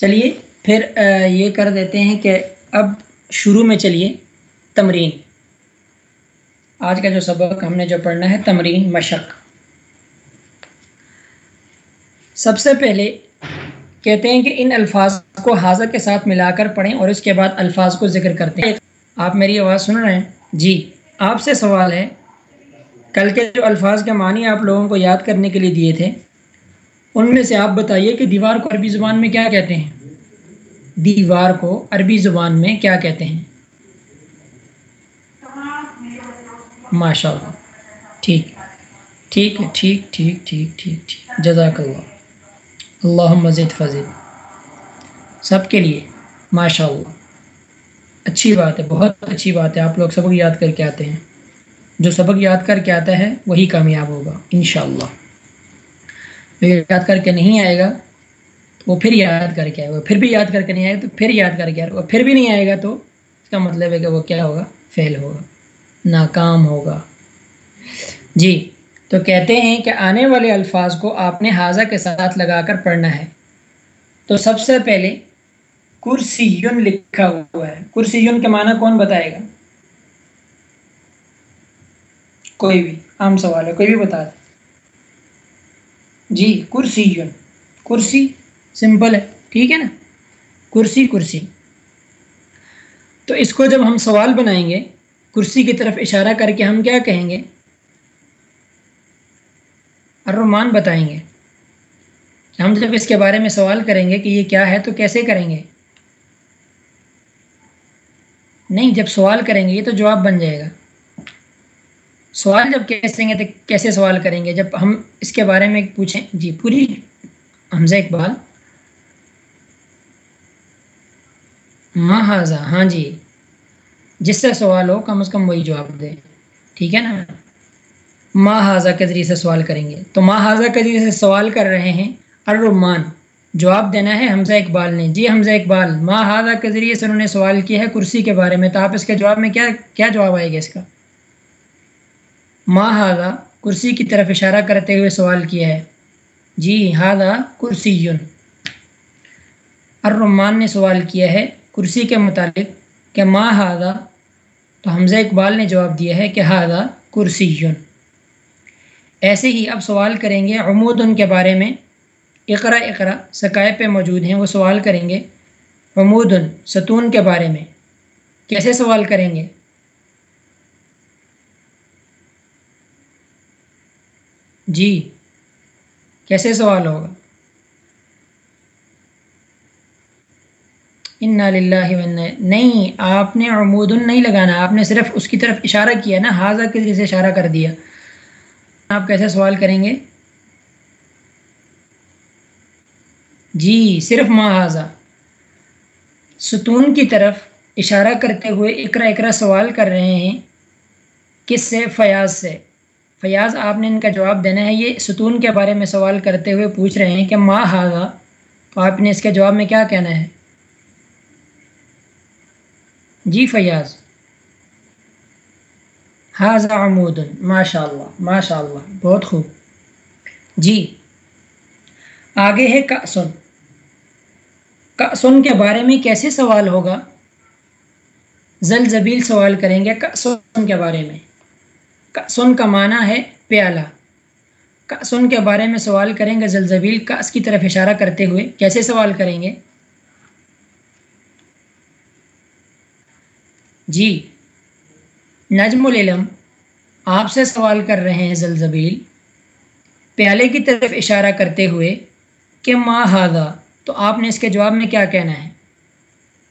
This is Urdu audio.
چلیے، پھر یہ کر دیتے ہیں کہ اب شروع میں چلیے، تمرین۔ آج کا جو سبق ہم نے جو پڑھنا ہے، تمرین مشق۔ سب سے پہلے کہتے ہیں کہ ان الفاظ کو حاضر کے ساتھ ملا کر پڑھیں اور اس کے بعد الفاظ کو ذکر کرتے ہیں۔ آپ میری آواز سن رہے ہیں؟ جی۔ آپ سے سوال ہے، کل کے جو الفاظ کے معنی آپ لوگوں کو یاد کرنے کے لیے دیے تھے ان میں سے آپ بتائیے کہ دیوار کو عربی زبان میں کیا کہتے ہیں؟ دیوار کو عربی زبان میں کیا کہتے ہیں؟ ماشاء اللہ ٹھیک ٹھیک ہے، ٹھیک ٹھیک ٹھیک ٹھیک ٹھیک جزاک اللہ اللہ مزید فضل۔ سب کے لیے ماشاء اللہ اچھی بات ہے، بہت اچھی بات ہے، آپ لوگ سبق یاد کر کے آتے ہیں۔ جو سبق یاد کر کے آتا ہے، وہی کامیاب ہوگا، انشاءاللہ۔ شاء یاد کر کے نہیں آئے گا وہ پھر یاد کر کے آئے گا۔ پھر بھی یاد کر کے نہیں آئے گا، تو پھر یاد کر کے آئے گا۔ پھر بھی نہیں آئے گا، تو اس کا مطلب ہے کہ وہ کیا ہوگا؟ فیل ہوگا، ناکام ہوگا۔ جی تو کہتے ہیں کہ آنے والے الفاظ کو آپ نے حاضہ کے ساتھ لگا کر پڑھنا ہے۔ تو سب سے پہلے کرسی یون لکھا ہوا ہے۔ کرسی یون کے معنی کون بتائے گا؟ کوئی بھی، عام سوال ہے، کوئی بھی بتا دے۔ جی کرسی یون کرسی سمپل ہے، ٹھیک ہے نا؟ کرسی کرسی۔ تو اس کو جب ہم سوال بنائیں گے، کرسی کی طرف اشارہ کر کے ہم کیا کہیں گے؟ الرحمان بتائیں گے۔ ہم جب اس کے بارے میں سوال کریں گے کہ یہ کیا ہے، تو کیسے کریں گے؟ نہیں، جب سوال کریں گے، یہ تو جواب بن جائے گا۔ سوال جب کیسیں گے تو کیسے سوال کریں گے؟ جب ہم اس کے بارے میں پوچھیں جی پوری حمزہ اقبال۔ محاذہ ہاں جی جس سے سوال ہو کم از کم وہی جواب دے، ٹھیک ہے نا؟ ماں حاضہ کے ذریعے سے سوال کریں گے۔ تو ماں حاضہ کے ذریعے سے سوال کر رہے ہیں الرحمان جواب دینا ہے حمزہ اقبال نے۔ جی حمزہ اقبال ماں ہادہ کے ذریعے سے انہوں نے سوال کیا ہے کرسی کے بارے میں، تو آپ اس کے جواب میں کیا کیا جواب آئے گا اس کا؟ ماں ہادہ کرسی کی طرف اشارہ کرتے ہوئے سوال کیا ہے۔ جی ہادہ کرسی یون الرحمان نے سوال کیا ہے کرسی کے متعلق کہ ماں ہادہ تو حمزہ اقبال نے جواب دیا ہے کہ ہادہ کرسی یون ایسے ہی اب سوال کریں گے عمود ان کے بارے میں۔ اقرا اقرا سکائے پہ موجود ہیں، وہ سوال کریں گے عمودن ستون کے بارے میں۔ کیسے سوال کریں گے؟ جی کیسے سوال ہوگا؟ ان نہیں، آپ نے عمودن نہیں لگانا، آپ نے صرف اس کی طرف اشارہ کیا نا حاضہ کے ذریعے سے اشارہ کر دیا؟ آپ کیسے سوال کریں گے؟ جی صرف محاذہ ستون کی طرف اشارہ کرتے ہوئے اقرا اقرا سوال کر رہے ہیں، کس سے؟ فیاض سے۔ فیاض، آپ نے ان کا جواب دینا ہے۔ یہ ستون کے بارے میں سوال کرتے ہوئے پوچھ رہے ہیں کہ ماں حاضہ تو آپ نے اس کے جواب میں کیا کہنا ہے؟ جی فیاض۔ حاضہ عمود ماشاء اللہ ماشاء اللہ بہت خوب۔ جی آگے ہے کاسن کاسن کے بارے میں کیسے سوال ہوگا؟ زلزبیل سوال کریں گے کاسن کے بارے میں۔ کاسن کا معنی ہے پیالہ۔ کاسن کے بارے میں سوال کریں گے زلزبیل کاس کی طرف اشارہ کرتے ہوئے۔ کیسے سوال کریں گے؟ جی۔ نجم العلم آپ سے سوال کر رہے ہیں زلزبیل۔ پیالے کی طرف اشارہ کرتے ہوئے کہ ماں ہادہ تو آپ نے اس کے جواب میں کیا کہنا ہے؟